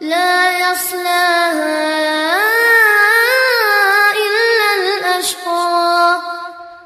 لا يصلى